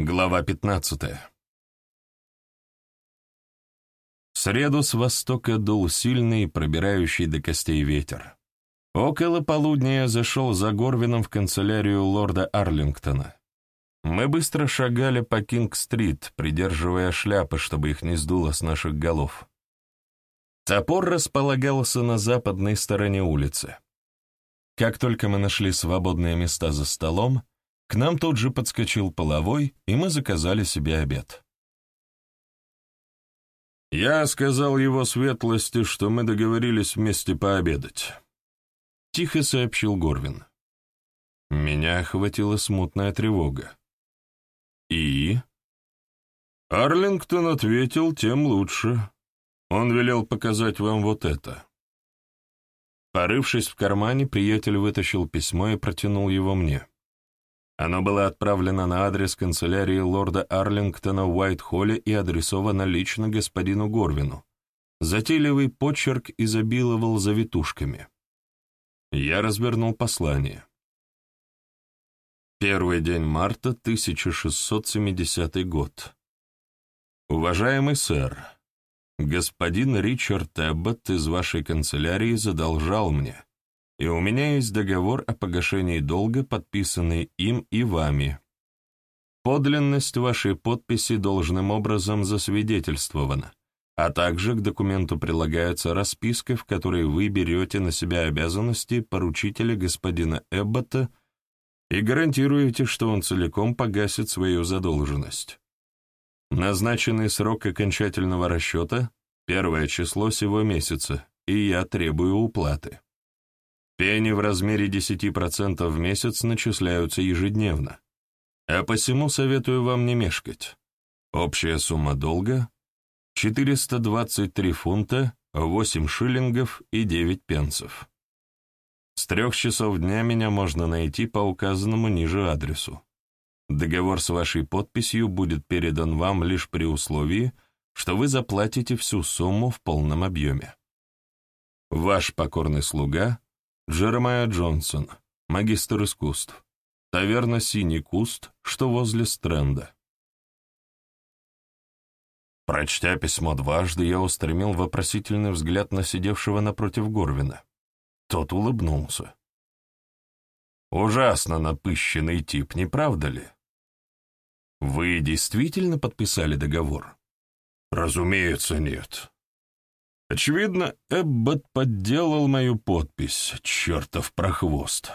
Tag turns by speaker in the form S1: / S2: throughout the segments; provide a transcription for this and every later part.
S1: Глава 15 В среду с востока дул сильный, пробирающий до костей ветер. Около полудня я зашел за Горвином в канцелярию лорда Арлингтона. Мы быстро шагали по Кинг-стрит, придерживая шляпы, чтобы их не сдуло с наших голов. Топор располагался на западной стороне улицы. Как только мы нашли свободные места за столом, к нам тут же подскочил половой, и мы заказали себе обед. «Я сказал его светлости, что мы договорились вместе пообедать», — тихо сообщил Горвин. Меня охватила смутная тревога. «И?» Арлингтон ответил, тем лучше. Он велел показать вам вот это. Порывшись в кармане, приятель вытащил письмо и протянул его мне. Оно было отправлено на адрес канцелярии лорда Арлингтона в Уайт-Холле и адресовано лично господину Горвину. Затейливый почерк изобиловал завитушками. Я развернул послание. Первый день марта, 1670 год. Уважаемый сэр, господин Ричард Эббот из вашей канцелярии задолжал мне, и у меня есть договор о погашении долга, подписанный им и вами. Подлинность вашей подписи должным образом засвидетельствована, а также к документу прилагается расписка, в которой вы берете на себя обязанности поручителя господина Эббота и гарантируете, что он целиком погасит свою задолженность. Назначенный срок окончательного расчета — первое число сего месяца, и я требую уплаты. Пени в размере 10% в месяц начисляются ежедневно. А посему советую вам не мешкать. Общая сумма долга — 423 фунта, 8 шиллингов и 9 пенсов. С трех часов дня меня можно найти по указанному ниже адресу. Договор с вашей подписью будет передан вам лишь при условии, что вы заплатите всю сумму в полном объеме. Ваш покорный слуга Джеремайя Джонсон, магистр искусств. Таверна «Синий куст», что возле стренда. Прочтя письмо дважды, я устремил вопросительный взгляд на сидевшего напротив Горвина. Тот улыбнулся. «Ужасно напыщенный тип, не правда ли?» «Вы действительно подписали договор?» «Разумеется, нет. Очевидно, Эббот подделал мою подпись, чертов прохвост.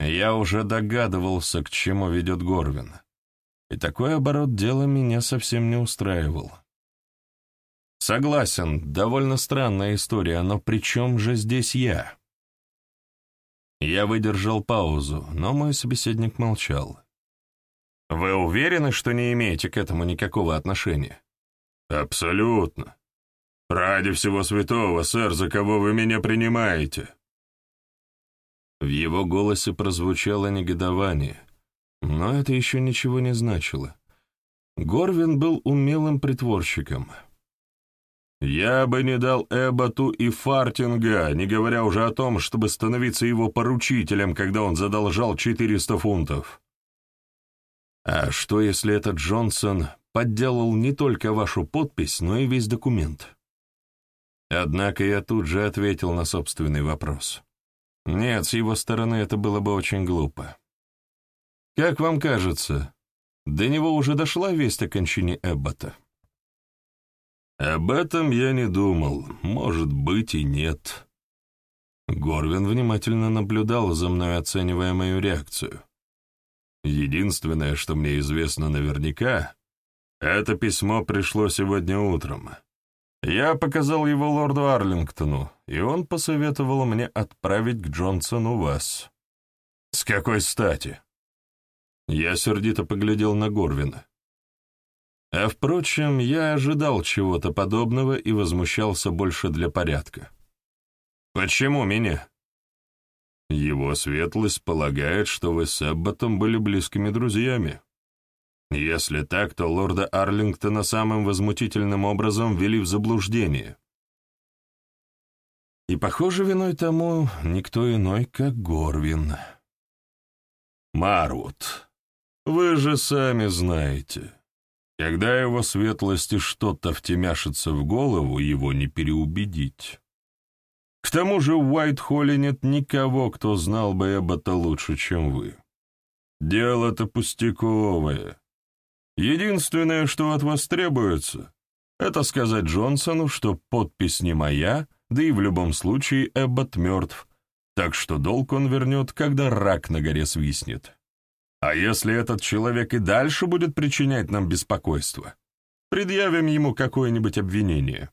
S1: Я уже догадывался, к чему ведет Горвин, и такой оборот дела меня совсем не устраивал. Согласен, довольно странная история, но при чем же здесь я? Я выдержал паузу, но мой собеседник молчал. «Вы уверены, что не имеете к этому никакого отношения?» «Абсолютно. «Ради всего святого, сэр, за кого вы меня принимаете?» В его голосе прозвучало негодование, но это еще ничего не значило. Горвин был умелым притворщиком. «Я бы не дал Эбботу и фартинга, не говоря уже о том, чтобы становиться его поручителем, когда он задолжал 400 фунтов». «А что, если этот Джонсон подделал не только вашу подпись, но и весь документ?» Однако я тут же ответил на собственный вопрос. Нет, с его стороны это было бы очень глупо. Как вам кажется, до него уже дошла весть о кончине Эббота? Об этом я не думал, может быть и нет. Горвин внимательно наблюдал за мной, оценивая мою реакцию. Единственное, что мне известно наверняка, это письмо пришло сегодня утром. Я показал его лорду Арлингтону, и он посоветовал мне отправить к Джонсону вас. С какой стати? Я сердито поглядел на Горвина. А впрочем, я ожидал чего-то подобного и возмущался больше для порядка. Почему меня? Его светлость полагает, что вы с Эбботом были близкими друзьями. Если так, то лорда Арлингтона самым возмутительным образом ввели в заблуждение. И, похоже, виной тому никто иной, как Горвин. Марвуд. Вы же сами знаете, когда его светлости что-то втемяшится в голову, его не переубедить. К тому же в Уайт-Холле нет никого, кто знал бы Эббота лучше, чем вы. Дело-то пустяковое. Единственное, что от вас требуется, это сказать Джонсону, что подпись не моя, да и в любом случае Эббот мертв, так что долг он вернет, когда рак на горе свистнет. А если этот человек и дальше будет причинять нам беспокойство, предъявим ему какое-нибудь обвинение.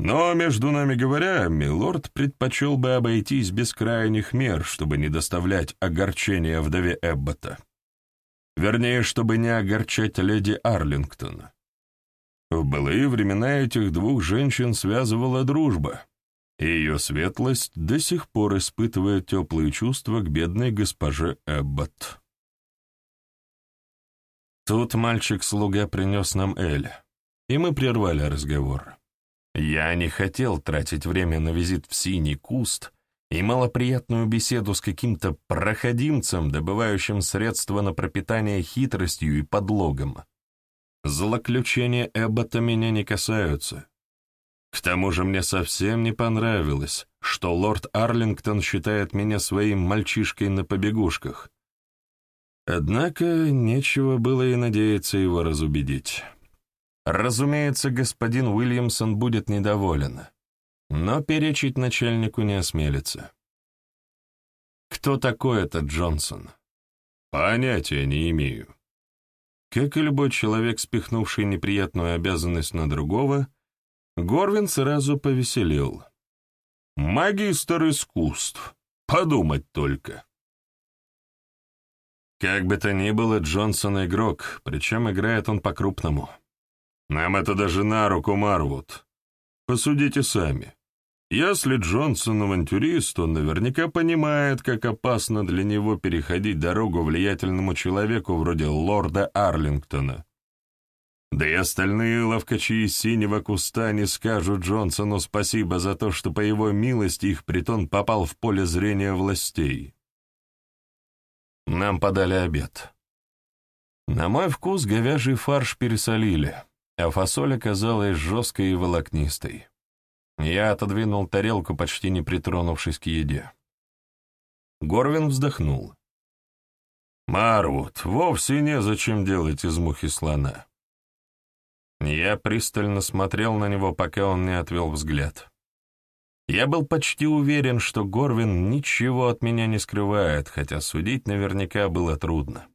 S1: Но, между нами говоря, милорд предпочел бы обойтись без крайних мер, чтобы не доставлять огорчения вдове Эббота. Вернее, чтобы не огорчать леди Арлингтон. В былые времена этих двух женщин связывала дружба, и ее светлость до сих пор испытывает теплые чувства к бедной госпоже Эббот. Тут мальчик-слуга принес нам Эль, и мы прервали разговор. Я не хотел тратить время на визит в синий куст и малоприятную беседу с каким-то проходимцем, добывающим средства на пропитание хитростью и подлогом. Злоключения Эббота меня не касаются. К тому же мне совсем не понравилось, что лорд Арлингтон считает меня своим мальчишкой на побегушках. Однако нечего было и надеяться его разубедить. Разумеется, господин Уильямсон будет недоволен, но перечить начальнику не осмелится. Кто такой этот Джонсон? Понятия не имею. Как и любой человек, спихнувший неприятную обязанность на другого, Горвин сразу повеселил. «Магистр искусств! Подумать только!» Как бы то ни было, Джонсон игрок, причем играет он по-крупному. Нам это даже на руку, Марвуд. Посудите сами. Если Джонсон авантюрист, он наверняка понимает, как опасно для него переходить дорогу влиятельному человеку вроде лорда Арлингтона. Да и остальные ловкачи из синего куста не скажут Джонсону спасибо за то, что по его милости их притон попал в поле зрения властей. Нам подали обед. На мой вкус говяжий фарш пересолили, а фасоль оказалась жесткой и волокнистой. Я отодвинул тарелку, почти не притронувшись к еде. Горвин вздохнул. «Марвуд, вовсе незачем делать из мухи слона». Я пристально смотрел на него, пока он не отвел взгляд. Я был почти уверен, что Горвин ничего от меня не скрывает, хотя судить наверняка было трудно.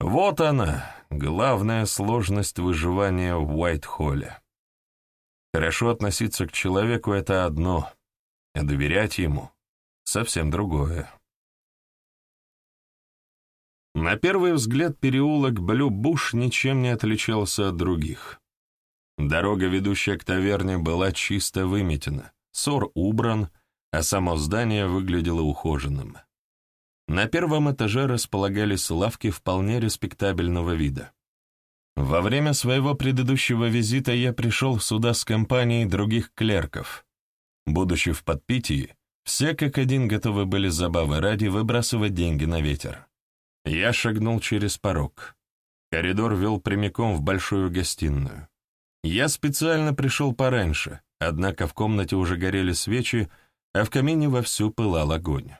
S1: Вот она, главная сложность выживания в Уайт-Холле. Хорошо относиться к человеку — это одно, а доверять ему — совсем другое. На первый взгляд переулок Блю-Буш ничем не отличался от других. Дорога, ведущая к таверне, была чисто выметена, Сор убран, а само здание выглядело ухоженным. На первом этаже располагались лавки вполне респектабельного вида. Во время своего предыдущего визита я пришел сюда с компанией других клерков. Будучи в подпитии, все как один готовы были забавы ради выбрасывать деньги на ветер. Я шагнул через порог. Коридор вел прямиком в большую гостиную. Я специально пришел пораньше, Однако в комнате уже горели свечи, а в камине вовсю пылал огонь.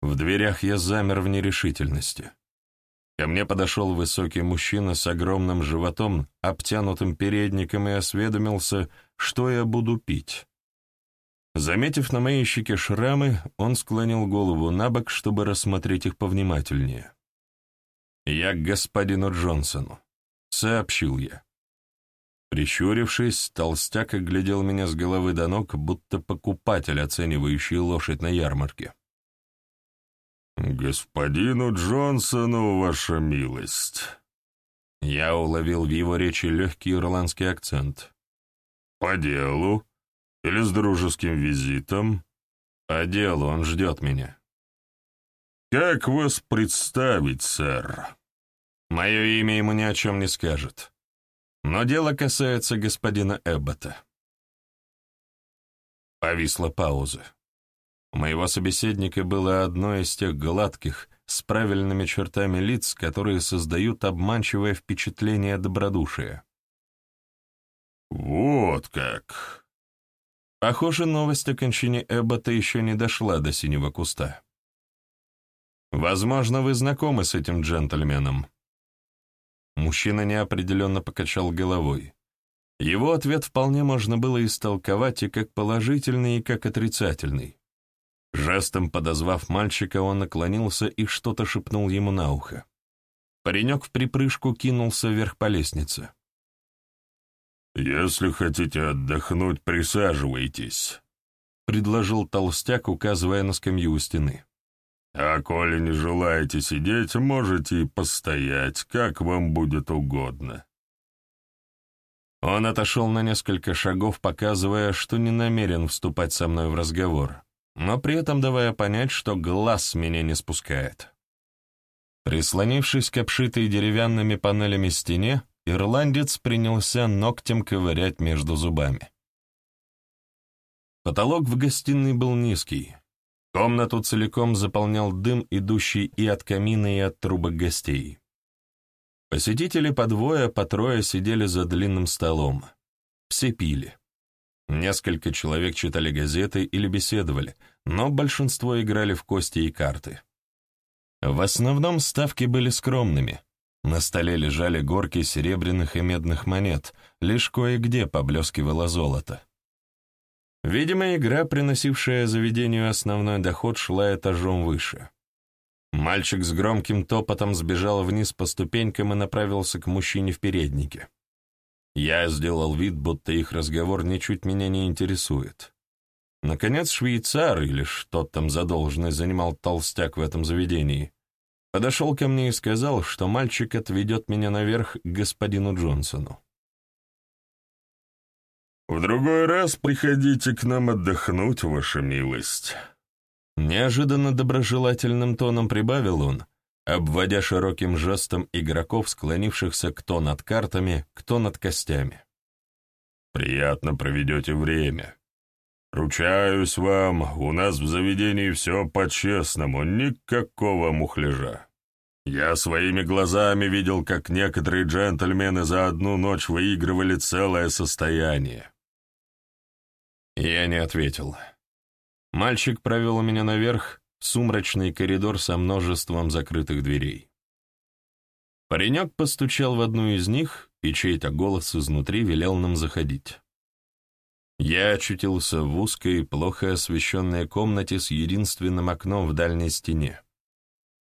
S1: В дверях я замер в нерешительности. Ко мне подошел высокий мужчина с огромным животом, обтянутым передником, и осведомился, что я буду пить. Заметив на моей щеке шрамы, он склонил голову на бок, чтобы рассмотреть их повнимательнее. «Я к господину Джонсону», — сообщил я. Прищурившись, толстяк оглядел меня с головы до ног, будто покупатель, оценивающий лошадь на ярмарке. «Господину Джонсону, ваша милость!» Я уловил в его речи легкий ирландский акцент. «По делу? Или с дружеским визитом?» «По делу, он ждет меня». «Как вас представить, сэр?» «Мое имя ему ни о чем не скажет». Но дело касается господина Эббота. Повисла пауза. У моего собеседника было одно из тех гладких, с правильными чертами лиц, которые создают обманчивое впечатление добродушия.
S2: «Вот как!»
S1: Похоже, новость о кончине Эббота еще не дошла до синего куста. «Возможно, вы знакомы с этим джентльменом». Мужчина неопределенно покачал головой. Его ответ вполне можно было истолковать и как положительный, и как отрицательный. Жестом подозвав мальчика, он наклонился и что-то шепнул ему на ухо. Паренек в припрыжку кинулся вверх по лестнице.
S2: «Если хотите отдохнуть, присаживайтесь», — предложил толстяк, указывая на скамью у стены. «А коли не желаете сидеть, можете и постоять, как вам будет угодно».
S1: Он отошел на несколько шагов, показывая, что не намерен вступать со мной в разговор, но при этом давая понять, что глаз с меня не спускает. Прислонившись к обшитой деревянными панелями стене, ирландец принялся ногтем ковырять между зубами. Потолок в гостиной был низкий. Комнату целиком заполнял дым, идущий и от камина, и от трубок гостей. Посетители по двое, по трое сидели за длинным столом. Все пили. Несколько человек читали газеты или беседовали, но большинство играли в кости и карты. В основном ставки были скромными. На столе лежали горки серебряных и медных монет, лишь кое-где поблескивало золото. Видимо, игра, приносившая заведению основной доход, шла этажом выше. Мальчик с громким топотом сбежал вниз по ступенькам и направился к мужчине в переднике. Я сделал вид, будто их разговор ничуть меня не интересует. Наконец, швейцар, или что там задолженный занимал толстяк в этом заведении, подошел ко мне и сказал, что мальчик отведет меня наверх к господину Джонсону.
S2: «В другой раз приходите к нам отдохнуть, ваша милость».
S1: Неожиданно доброжелательным тоном прибавил он, обводя широким жестом игроков, склонившихся кто над картами, кто над костями.
S2: «Приятно проведете время. Ручаюсь вам, у нас в заведении все по-честному, никакого мухляжа. Я своими глазами видел, как некоторые джентльмены за одну ночь выигрывали целое состояние».
S1: Я не ответил. Мальчик провел меня наверх, сумрачный коридор со множеством закрытых дверей. Паренек постучал в одну из них, и чей-то голос изнутри велел нам заходить. Я очутился в узкой, плохо освещенной комнате с единственным окном в дальней стене.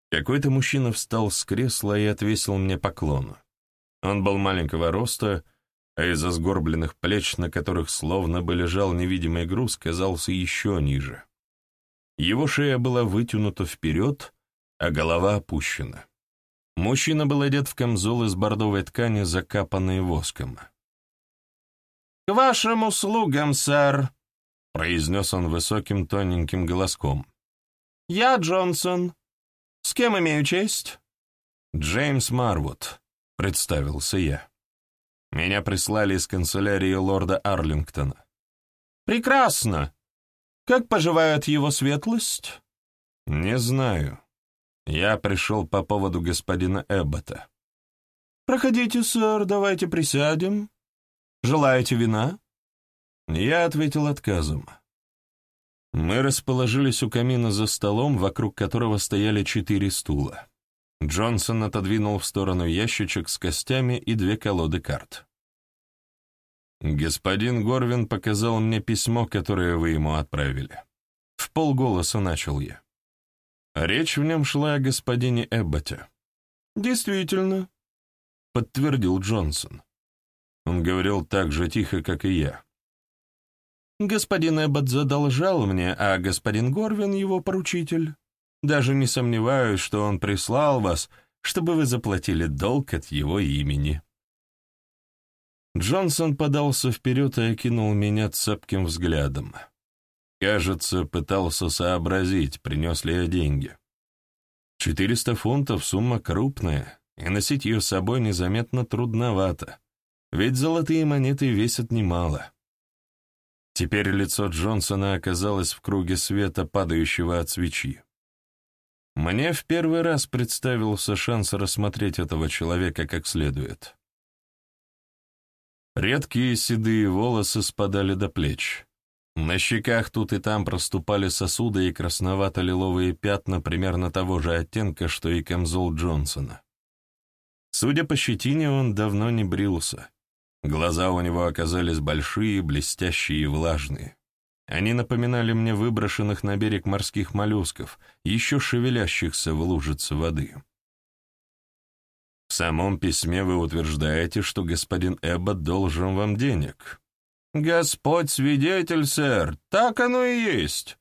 S1: Какой-то мужчина встал с кресла и отвесил мне поклон. Он был маленького роста, а из-за сгорбленных плеч, на которых словно бы лежал невидимый груз, казался еще ниже. Его шея была вытянута вперед, а голова опущена. Мужчина был одет в камзол из бордовой ткани, закапанной воском. «К вашим услугам, сэр», — произнес он высоким тоненьким голоском. «Я Джонсон. С кем имею честь?» «Джеймс Марвуд», — представился я. Меня прислали из канцелярии лорда Арлингтона. «Прекрасно. Как поживает его светлость?» «Не знаю. Я пришел по поводу господина Эббота». «Проходите, сэр, давайте присядем. Желаете вина?» Я ответил отказом. Мы расположились у камина за столом, вокруг которого стояли четыре стула. Джонсон отодвинул в сторону ящичек с костями и две колоды карт. «Господин Горвин показал мне письмо, которое вы ему отправили». В полголоса начал я. Речь в нем шла о господине Эбботе. «Действительно», — подтвердил Джонсон. Он говорил так же тихо, как и я. «Господин Эббот задолжал мне, а господин Горвин — его поручитель. Даже не сомневаюсь, что он прислал вас, чтобы вы заплатили долг от его имени». Джонсон подался вперед и окинул меня цепким взглядом. Кажется, пытался сообразить, принес ли я деньги. Четыреста фунтов — сумма крупная, и носить ее с собой незаметно трудновато, ведь золотые монеты весят немало. Теперь лицо Джонсона оказалось в круге света, падающего от свечи. Мне в первый раз представился шанс рассмотреть этого человека как следует. Редкие седые волосы спадали до плеч. На щеках тут и там проступали сосуды и красновато-лиловые пятна примерно того же оттенка, что и камзол Джонсона. Судя по щетине, он давно не брился. Глаза у него оказались большие, блестящие и влажные. Они напоминали мне выброшенных на берег морских моллюсков, еще шевелящихся в лужице воды. В самом письме вы утверждаете, что господин Эббот должен вам денег. Господь свидетель, сэр, так оно и есть.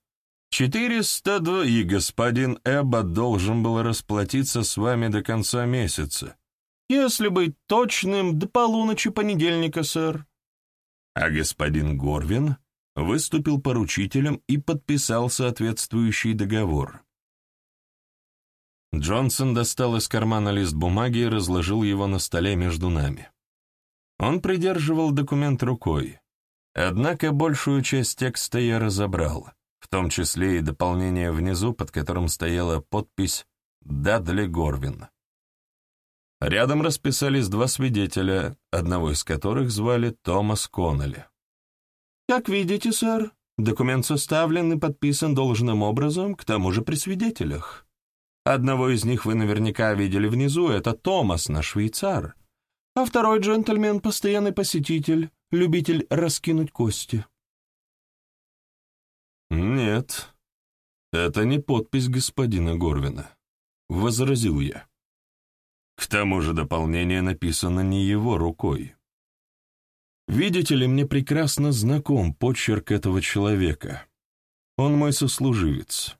S1: Четыреста два, и господин Эббот должен был расплатиться с вами до конца месяца. Если быть точным, до полуночи понедельника, сэр. А господин Горвин выступил поручителем и подписал соответствующий договор. Джонсон достал из кармана лист бумаги и разложил его на столе между нами. Он придерживал документ рукой. Однако большую часть текста я разобрал, в том числе и дополнение внизу, под которым стояла подпись «Дадли Горвин». Рядом расписались два свидетеля, одного из которых звали Томас Коннелли. «Как видите, сэр, документ составлен и подписан должным образом, к тому же при свидетелях. Одного из них вы наверняка видели внизу, это Томас, наш швейцар, а второй джентльмен — постоянный посетитель, любитель раскинуть кости». «Нет, это не подпись господина Горвина», — возразил я. К тому же дополнение написано не его рукой. Видите ли, мне прекрасно знаком почерк этого человека. Он мой сослуживец.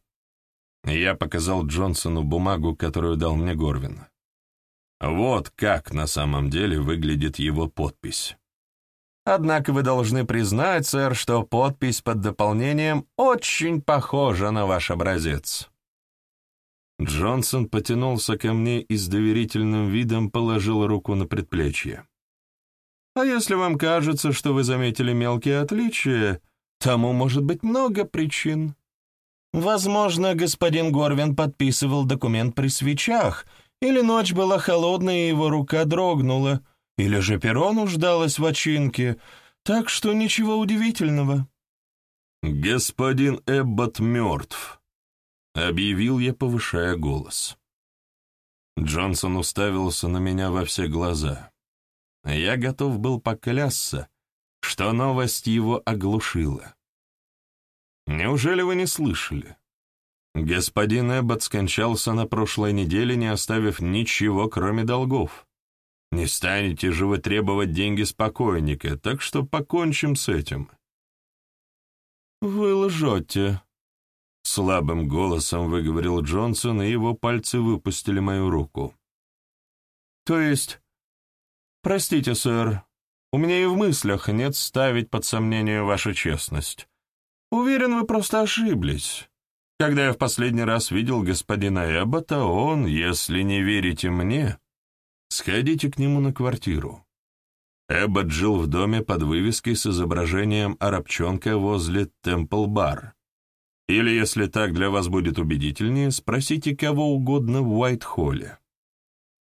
S1: Я показал Джонсону бумагу, которую дал мне Горвин. Вот как на самом деле выглядит его подпись. Однако вы должны признать, сэр, что подпись под дополнением очень похожа на ваш образец. Джонсон потянулся ко мне и с доверительным видом положил руку на предплечье. А если вам кажется, что вы заметили мелкие отличия, тому может быть много причин. Возможно, господин Горвин подписывал документ при свечах, или ночь была холодная и его рука дрогнула, или же перо нуждалось в очинке, так что ничего удивительного. «Господин Эббот мертв», — объявил я, повышая голос. Джонсон уставился на меня во все глаза. Я готов был поклясться, что новость его оглушила. Неужели вы не слышали? Господин Эббот скончался на прошлой неделе, не оставив ничего, кроме долгов. Не станете же вы требовать деньги с так что покончим с этим. «Вы лжете», — слабым голосом выговорил Джонсон, и его пальцы выпустили мою руку. «То есть «Простите, сэр, у меня и в мыслях нет ставить под сомнение вашу честность. Уверен, вы просто ошиблись. Когда я в последний раз видел господина Эббота, он, если не верите мне, сходите к нему на квартиру. Эббот жил в доме под вывеской с изображением арабчонка возле Темпл-бар. Или, если так для вас будет убедительнее, спросите кого угодно в Уайт-Холле.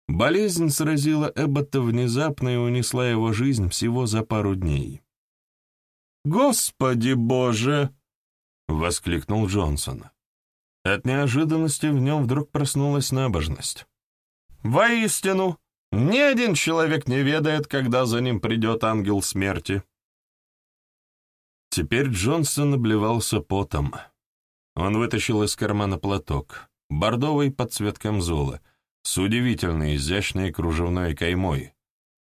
S1: Болезнь сразила Эббота внезапно и унесла его жизнь всего за пару дней. «Господи Боже!» — воскликнул Джонсон. От неожиданности в нем вдруг проснулась набожность. «Воистину, ни один человек не ведает, когда за ним придет ангел смерти». Теперь Джонсон обливался потом. Он вытащил из кармана платок, бордовый под цвет камзола — с удивительно изящной кружевной каймой,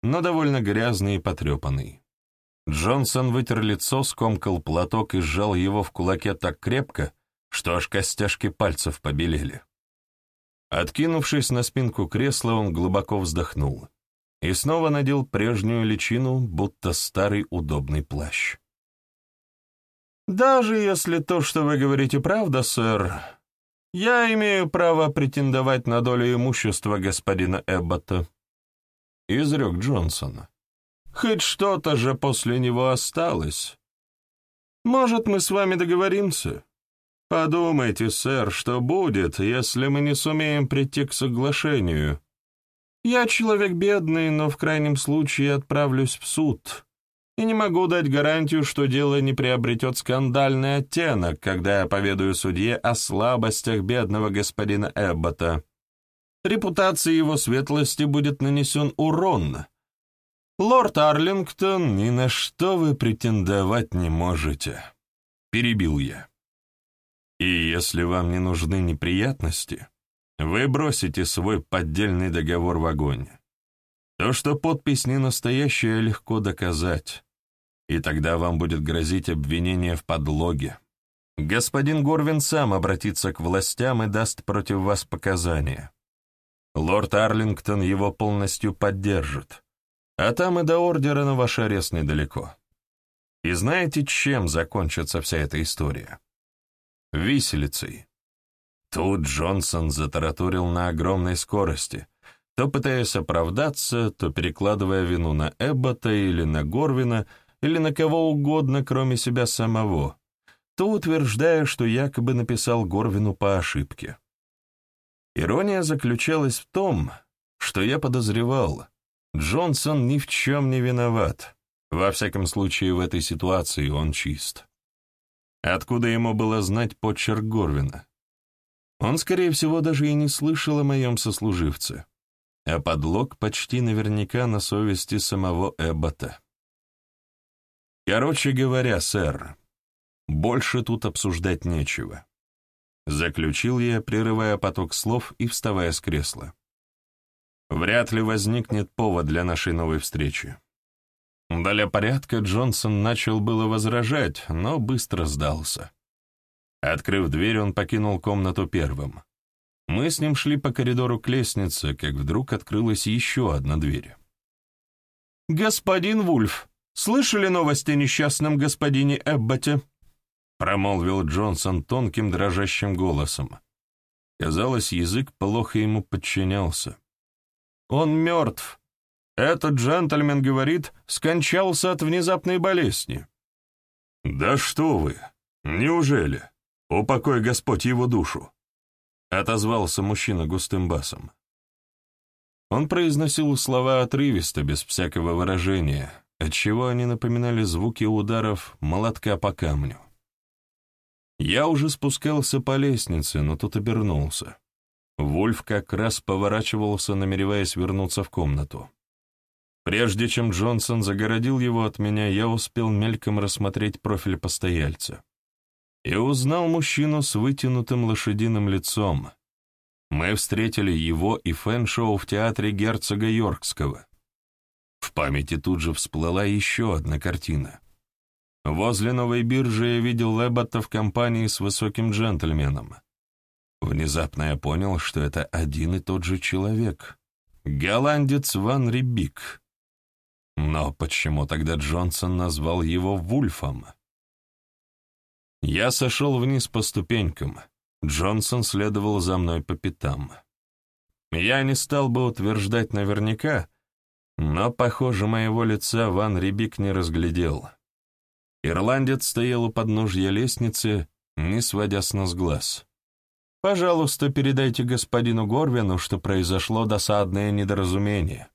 S1: но довольно грязный и потрепанный. Джонсон вытер лицо, скомкал платок и сжал его в кулаке так крепко, что аж костяшки пальцев побелели. Откинувшись на спинку кресла, он глубоко вздохнул и снова надел прежнюю личину, будто старый удобный плащ. «Даже если то, что вы говорите, правда, сэр, «Я имею право претендовать на долю имущества господина Эббота», — изрек Джонсон. «Хоть что-то же после него осталось. Может, мы с вами договоримся? Подумайте, сэр, что будет, если мы не сумеем прийти к соглашению. Я человек бедный, но в крайнем случае отправлюсь в суд. И не могу дать гарантию, что дело не приобретет скандальный оттенок, когда я поведаю судье о слабостях бедного господина Эббота. Репутации его светлости будет нанесен урон. Лорд Арлингтон, ни на что вы претендовать не можете. Перебил я. И если вам не нужны неприятности, вы бросите свой поддельный договор в огонь. То, что подпись не настоящая, легко доказать, и тогда вам будет грозить обвинение в подлоге. Господин Горвин сам обратится к властям и даст против вас показания. Лорд Арлингтон его полностью поддержит, а там и до ордера на ваш арест недалеко. И знаете, чем закончится вся эта история? виселицей. Тут Джонсон затараторил на огромной скорости, то пытаясь оправдаться, то перекладывая вину на Эббота или на Горвина, или на кого угодно, кроме себя самого, то утверждая, что якобы написал Горвину по ошибке. Ирония заключалась в том, что я подозревал, Джонсон ни в чем не виноват. Во всяком случае, в этой ситуации он чист. Откуда ему было знать почерк Горвина? Он, скорее всего, даже и не слышал о моем сослуживце, а подлог почти наверняка на совести самого Эббота. Короче говоря, сэр, больше тут обсуждать нечего. Заключил я, прерывая поток слов и вставая с кресла. Вряд ли возникнет повод для нашей новой встречи. Для порядка Джонсон начал было возражать, но быстро сдался. Открыв дверь, он покинул комнату первым. Мы с ним шли по коридору к лестнице, как вдруг открылась еще одна дверь. «Господин Вульф, слышали новости о несчастном господине Эбботе?» промолвил Джонсон тонким дрожащим голосом. Казалось, язык плохо ему подчинялся. «Он мертв. Этот джентльмен, говорит, скончался от внезапной болезни. «Да что вы! Неужели? Упокой Господь его душу!» — отозвался мужчина густым басом. Он произносил слова отрывисто, без всякого выражения, отчего они напоминали звуки ударов молотка по камню. Я уже спускался по лестнице, но тут обернулся. Вольф как раз поворачивался, намереваясь вернуться в комнату. Прежде чем Джонсон загородил его от меня, я успел мельком рассмотреть профиль постояльца. И узнал мужчину с вытянутым лошадиным лицом. Мы встретили его и фэн-шоу в театре герцога Йоркского. В памяти тут же всплыла еще одна картина. Возле новой биржи я видел Лебота в компании с высоким джентльменом. Внезапно я понял, что это один и тот же человек. Голландец Ван Рибик. Но почему тогда Джонсон назвал его Вульфом? Я сошел вниз по ступенькам. Джонсон следовал за мной по пятам. Я не стал бы утверждать наверняка, но, похоже, моего лица Ван Рибик не разглядел. Ирландец стоял у подножья лестницы, не сводя с нас глаз. «Пожалуйста, передайте господину Горвину, что произошло досадное недоразумение.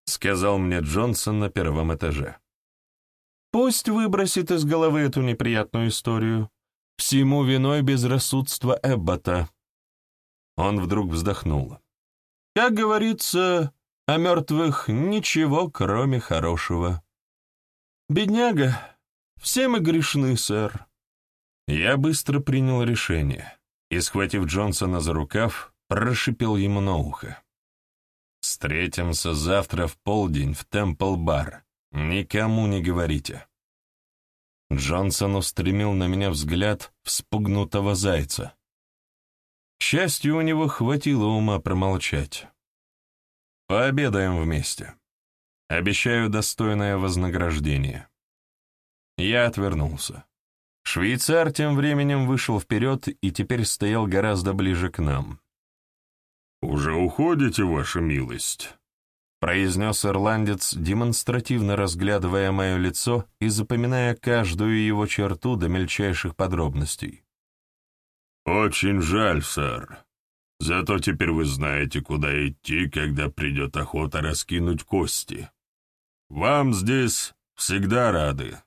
S1: — сказал мне Джонсон на первом этаже. «Пусть выбросит из головы эту неприятную историю. Всему виной безрассудство Эббота». Он вдруг вздохнул. «Как говорится, о мертвых ничего, кроме хорошего». «Бедняга, все мы грешны, сэр». Я быстро принял решение и, схватив Джонсона за рукав, прошипел ему на ухо. Встретимся завтра в полдень в Темпл-бар. Никому не говорите». Джонсон устремил на меня взгляд вспугнутого зайца. К счастью, у него хватило ума промолчать. «Пообедаем вместе. Обещаю достойное вознаграждение». Я отвернулся. Швейцар тем временем вышел вперед и теперь стоял гораздо ближе к нам.
S2: «Уже уходите, ваша милость?»
S1: — произнес ирландец, демонстративно разглядывая мое лицо и запоминая каждую его черту до мельчайших подробностей.
S2: Очень жаль, сэр. Зато теперь вы знаете, куда идти, когда придет охота раскинуть кости. Вам здесь всегда рады.